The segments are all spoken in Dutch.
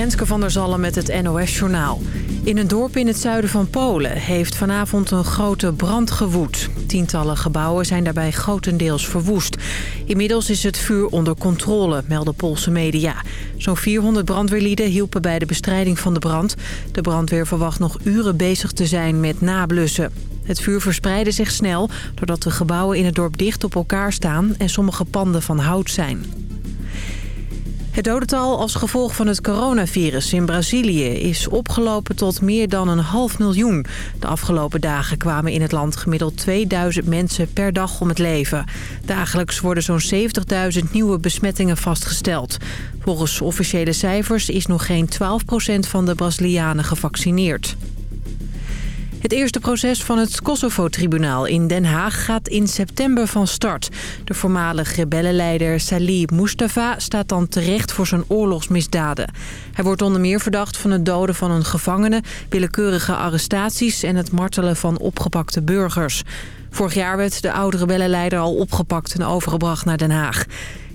Renske van der Zallen met het NOS-journaal. In een dorp in het zuiden van Polen heeft vanavond een grote brand gewoed. Tientallen gebouwen zijn daarbij grotendeels verwoest. Inmiddels is het vuur onder controle, melden Poolse media. Zo'n 400 brandweerlieden hielpen bij de bestrijding van de brand. De brandweer verwacht nog uren bezig te zijn met nablussen. Het vuur verspreidde zich snel doordat de gebouwen in het dorp dicht op elkaar staan... en sommige panden van hout zijn. Het dodental als gevolg van het coronavirus in Brazilië is opgelopen tot meer dan een half miljoen. De afgelopen dagen kwamen in het land gemiddeld 2000 mensen per dag om het leven. Dagelijks worden zo'n 70.000 nieuwe besmettingen vastgesteld. Volgens officiële cijfers is nog geen 12% van de Brazilianen gevaccineerd. Het eerste proces van het Kosovo-tribunaal in Den Haag gaat in september van start. De voormalige rebellenleider Salih Mustafa staat dan terecht voor zijn oorlogsmisdaden. Hij wordt onder meer verdacht van het doden van een gevangene, willekeurige arrestaties en het martelen van opgepakte burgers. Vorig jaar werd de oude rebellenleider al opgepakt en overgebracht naar Den Haag.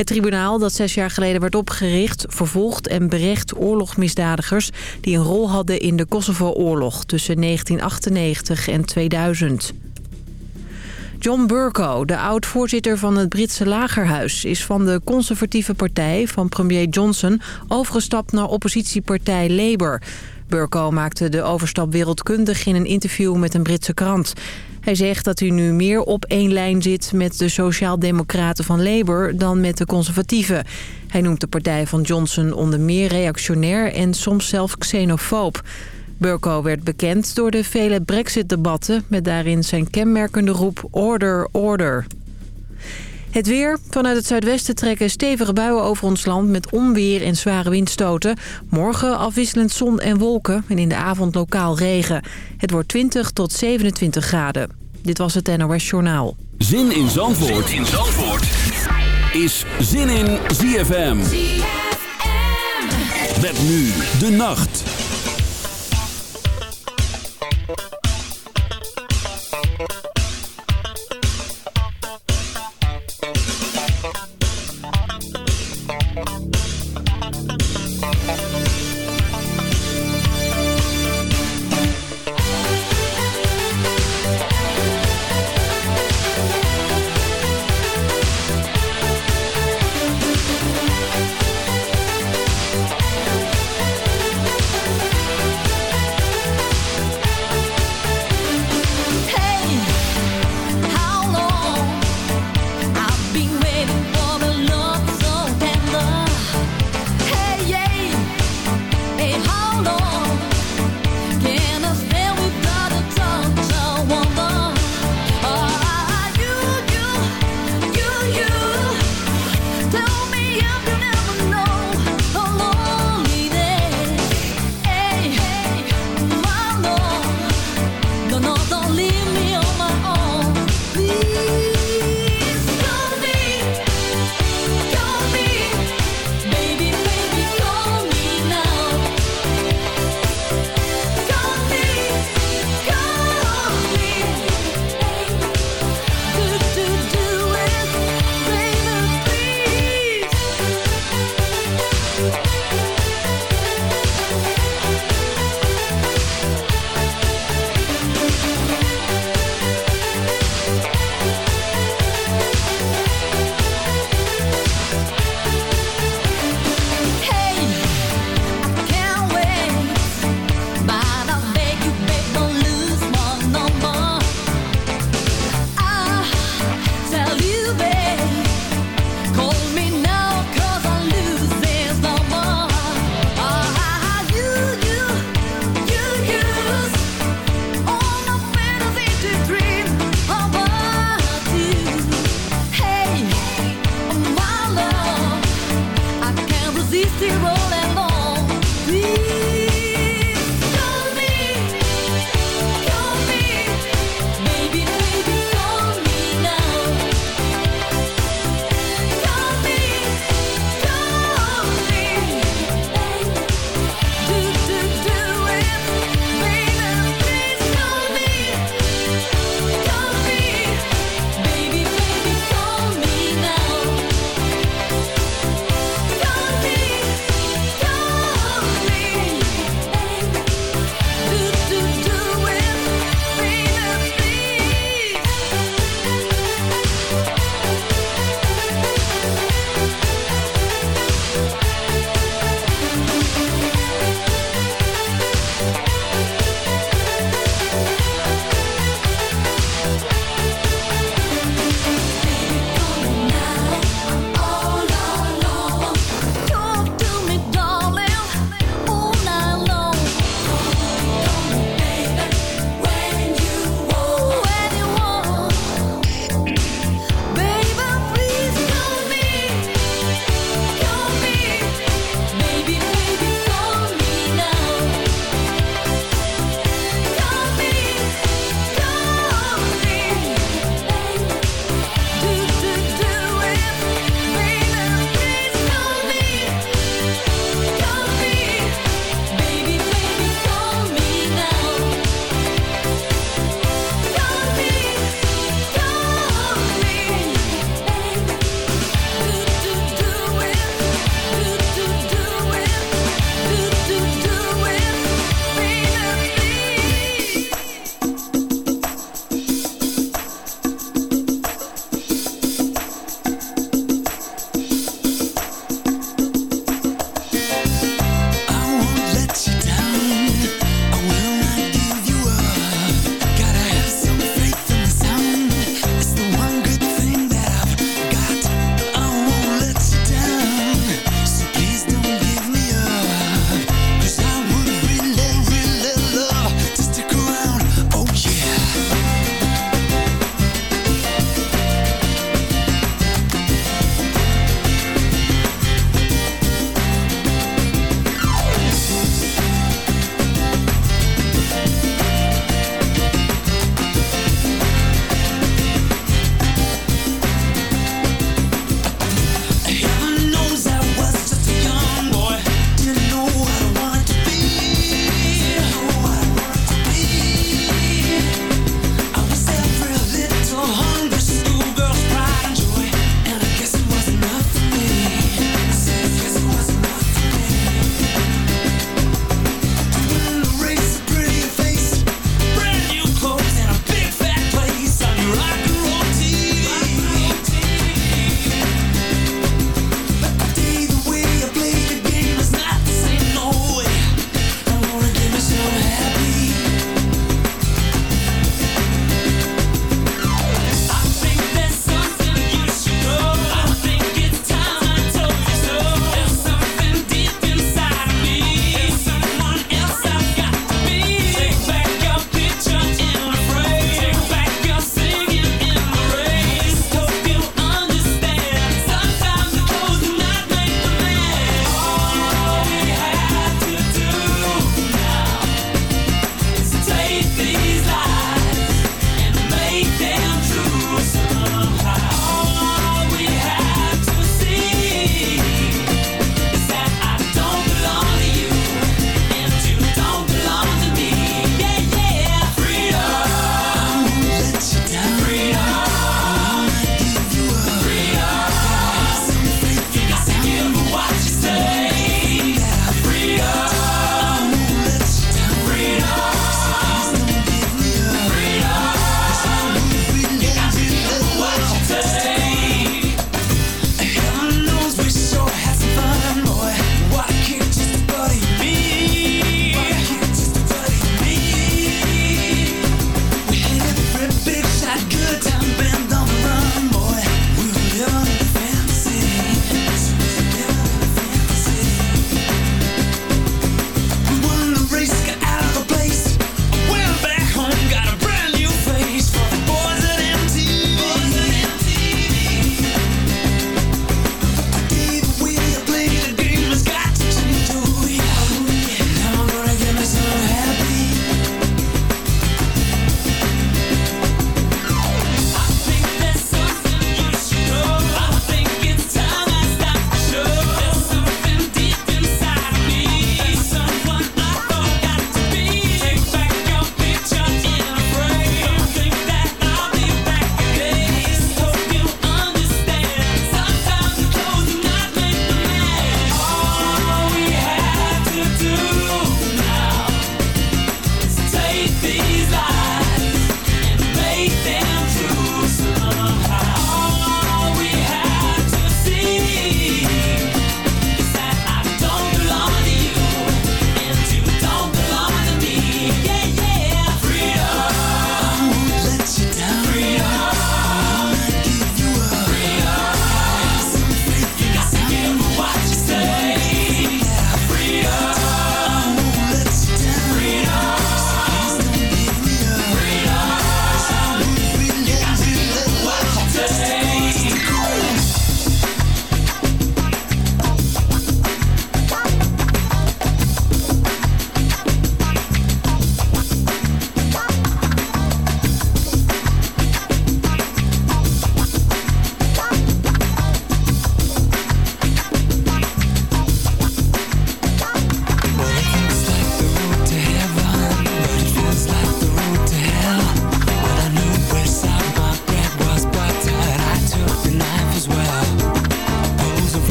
Het tribunaal dat zes jaar geleden werd opgericht... vervolgt en berecht oorlogsmisdadigers... die een rol hadden in de Kosovo-oorlog tussen 1998 en 2000. John Burko, de oud-voorzitter van het Britse lagerhuis... is van de conservatieve partij van premier Johnson... overgestapt naar oppositiepartij Labour... Burko maakte de overstap wereldkundig in een interview met een Britse krant. Hij zegt dat hij nu meer op één lijn zit met de sociaaldemocraten van Labour dan met de conservatieven. Hij noemt de partij van Johnson onder meer reactionair en soms zelfs xenofoob. Burko werd bekend door de vele brexit-debatten met daarin zijn kenmerkende roep Order, Order. Het weer. Vanuit het zuidwesten trekken stevige buien over ons land met onweer en zware windstoten. Morgen afwisselend zon en wolken en in de avond lokaal regen. Het wordt 20 tot 27 graden. Dit was het NOS Journaal. Zin in Zandvoort, zin in Zandvoort. is Zin in ZFM. ZFM. Met nu de nacht.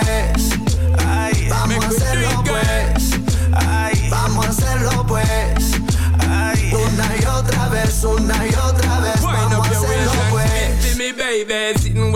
Pues, vamos a hacerlo pues, vamos a hacerlo pues. una y otra vez, una y otra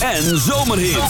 en zomerhit.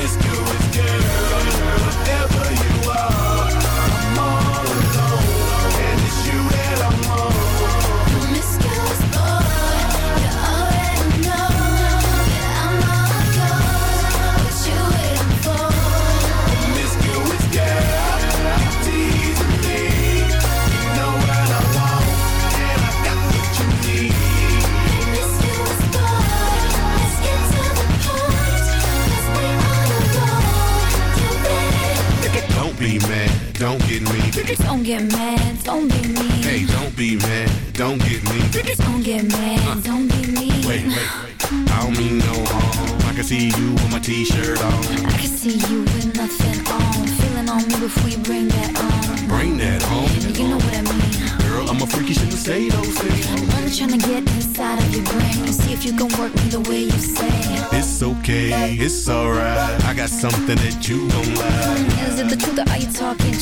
this to it, girl, whatever you are. got something that you don't like. Is it the truth or are you talking?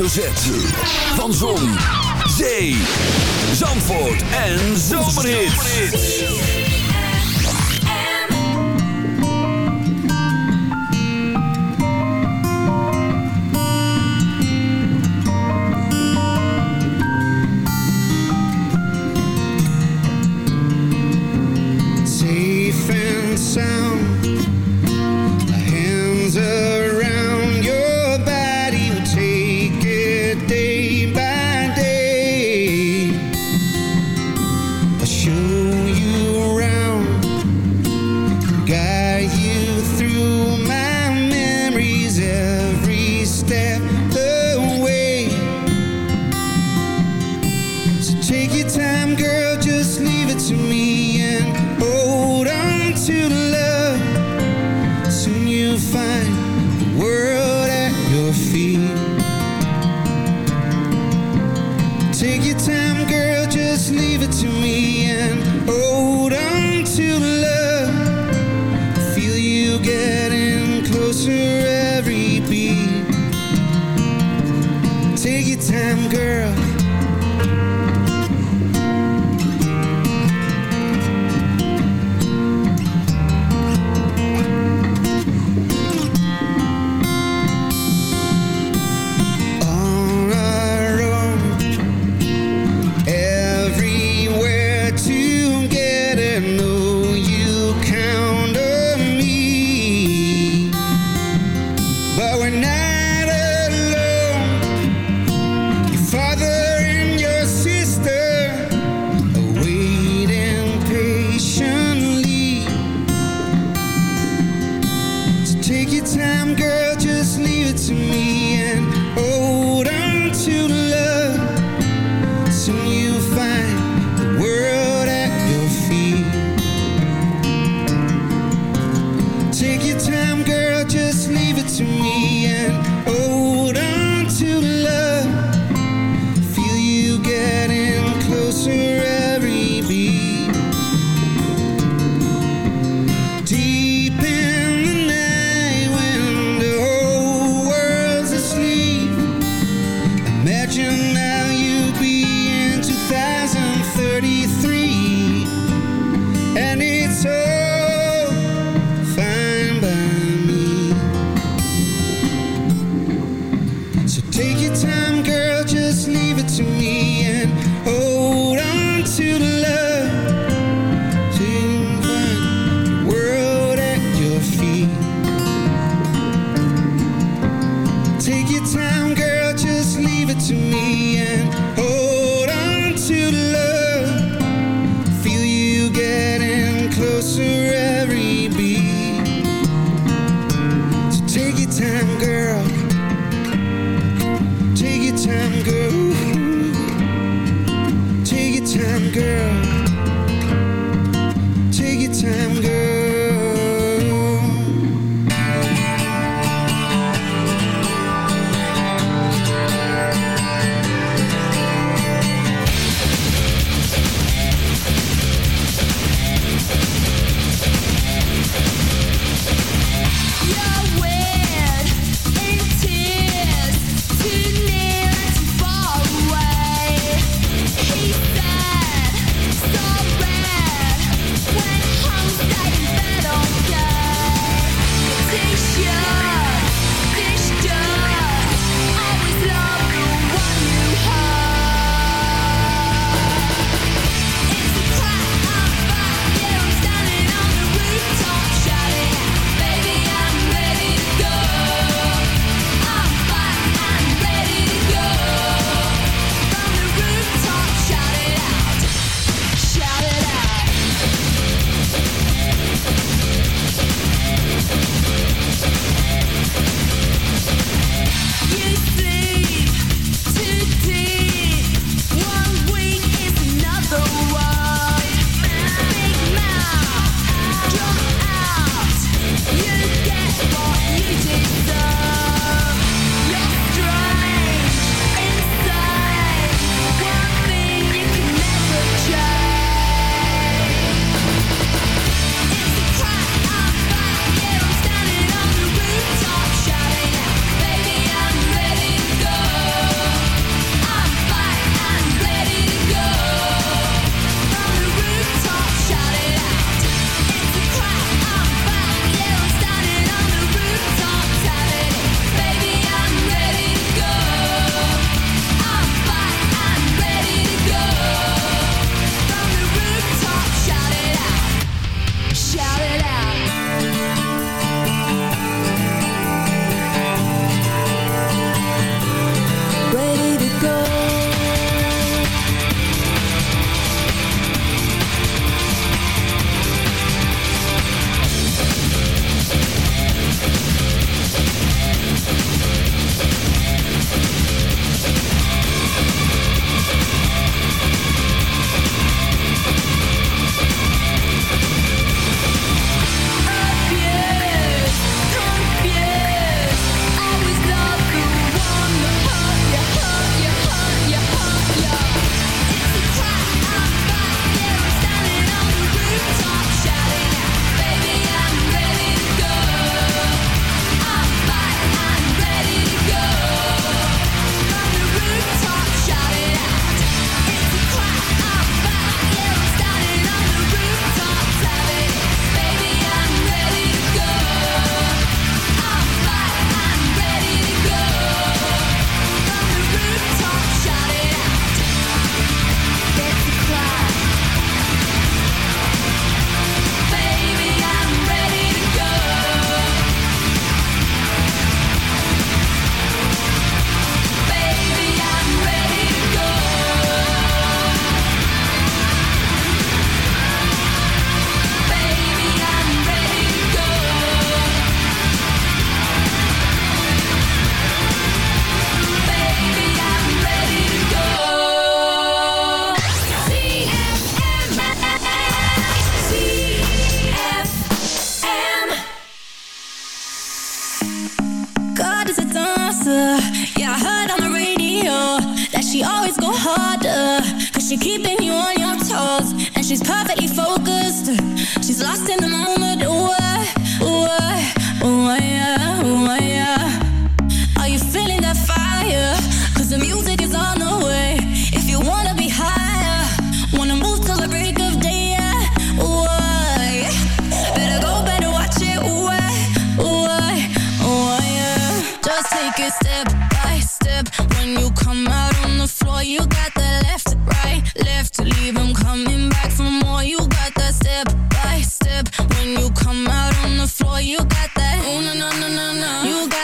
Hoofdletter Z.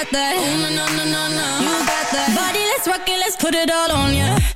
got that. Ooh, na, na, na, na, You got that. Body, let's rock it, let's put it all on ya. Yeah.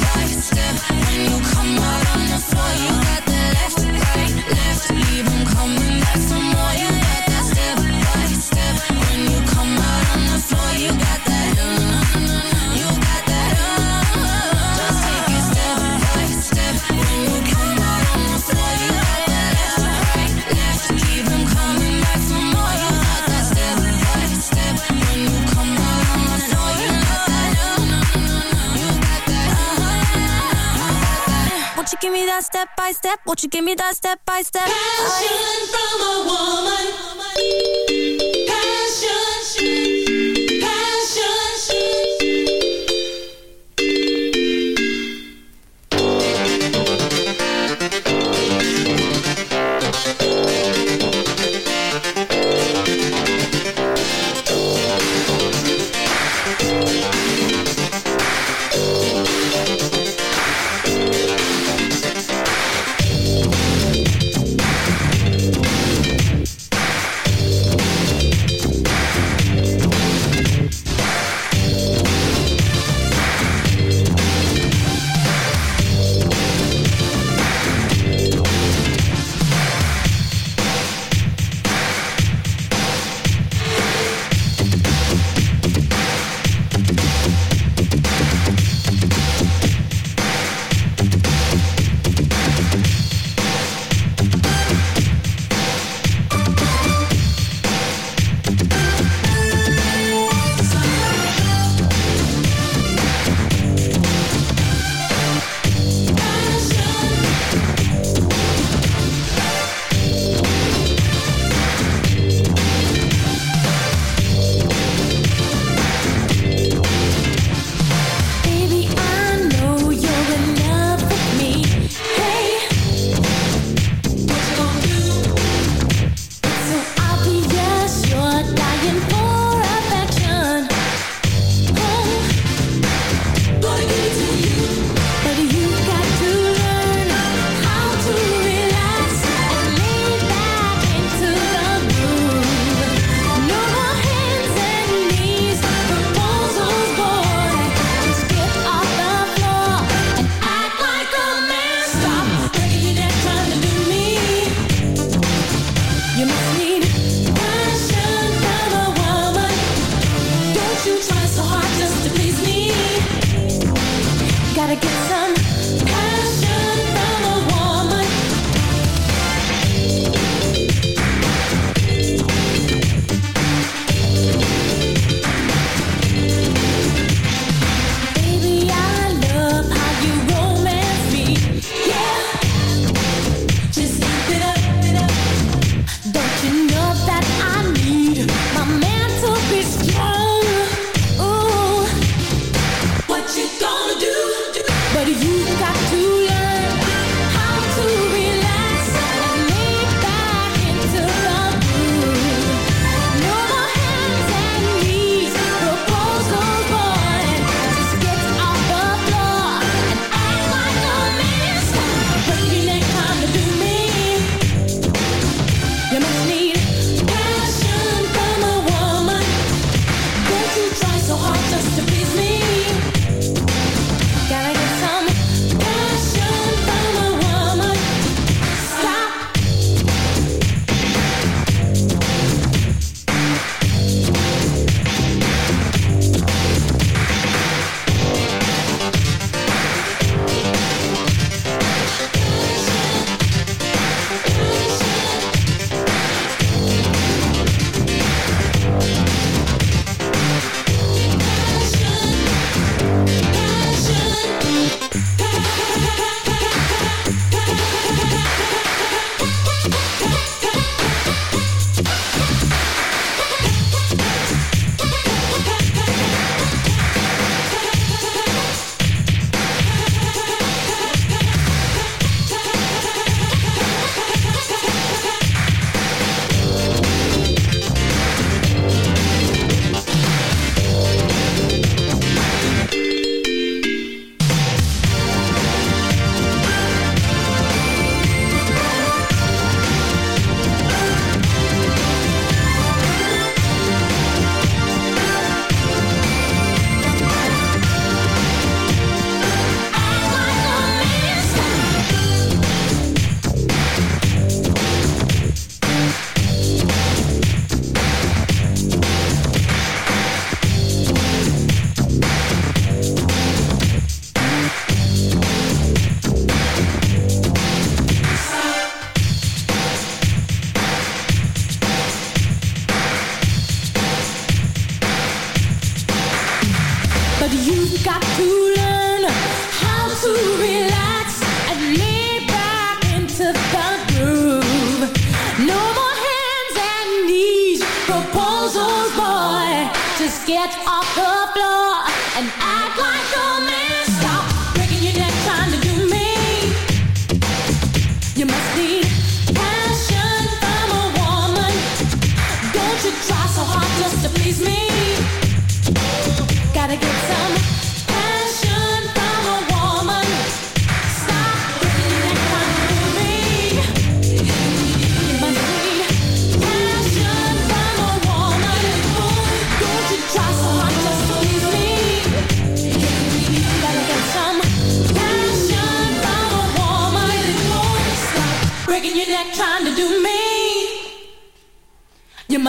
Won't you give me that step by step? Won't you give me that step by step? Passion from a woman.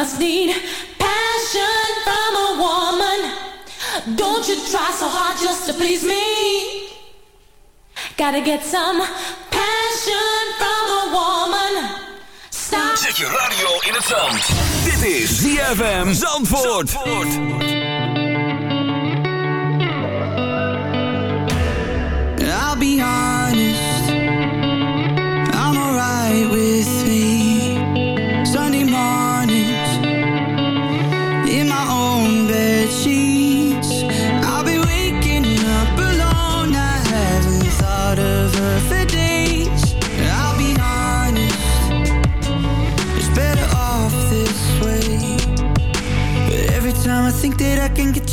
must need passion from a woman. Don't you try so hard just to please me. Gotta get some passion from a woman. Stop. Zet je radio in het zand. Dit is ZFM Zandvoort. Zandvoort.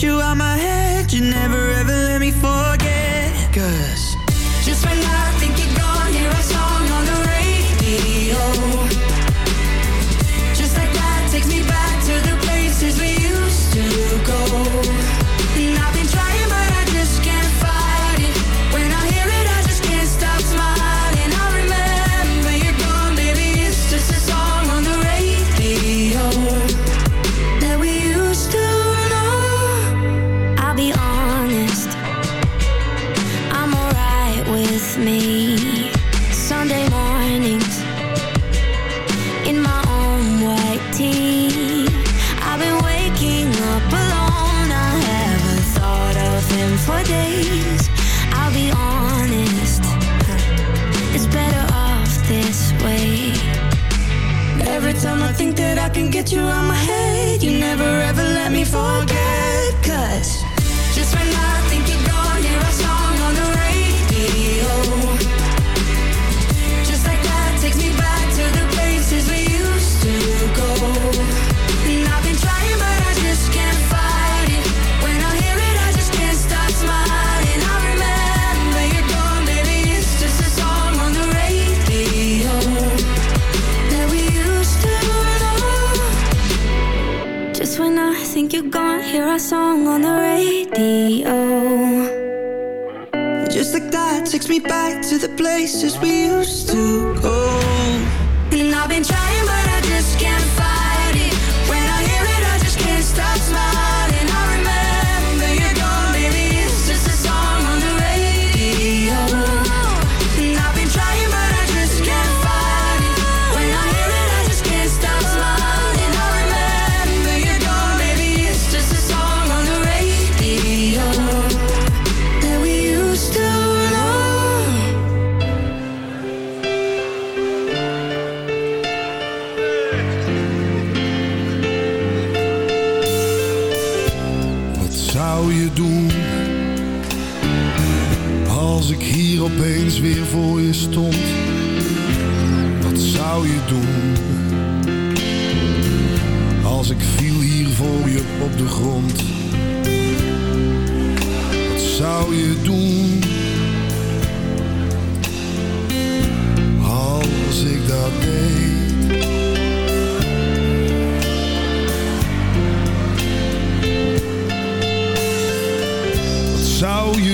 you out my head. get you out my head. You never ever let me forget. hear our song on the radio. Just like that takes me back to the places we used to go. And I've been trying